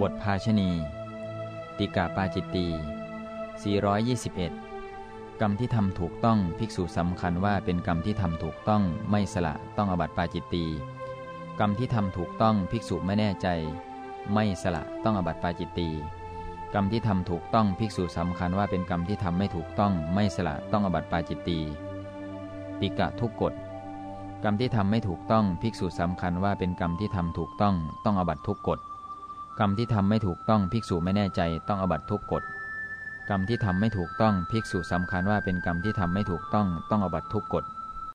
บทภาชณีติกาปาจิตตี 421 กรรมที่ทำถูกต้องภิกษุสำคัญว่าเป็นกรรมที่ทำถูกต้องไม่สละต้องอบัติปาจิตตี กรรมที่ทำถูกต้องภิกษุไม่แน่ใจ ไม่สละต้องอบัติปาจิตตี กรรมที่ทำถูกต้องภิกษุสำคัญว่าเป็นกรรมที่ทำไม่ถูกต้องไม่สละต้องอบัติปาจิตตี ติกะทุกกฎกรรมที่ทำไม่ถูกต้องภิกษุสำคัญว่าเป็นกรรมที่ทำถูกต้องต้องอบัติทุกกฎ กรรมที่ทำไม่ถูกต้องภิกษุไม่แน่ใจต้องอบัตทุกกฎกรรมที่ทำไม่ถูกต้องภิกษุสำคัญว่าเป็นกรรมที่ทำไม่ถูกต้องต้องอบัตทุกกฎ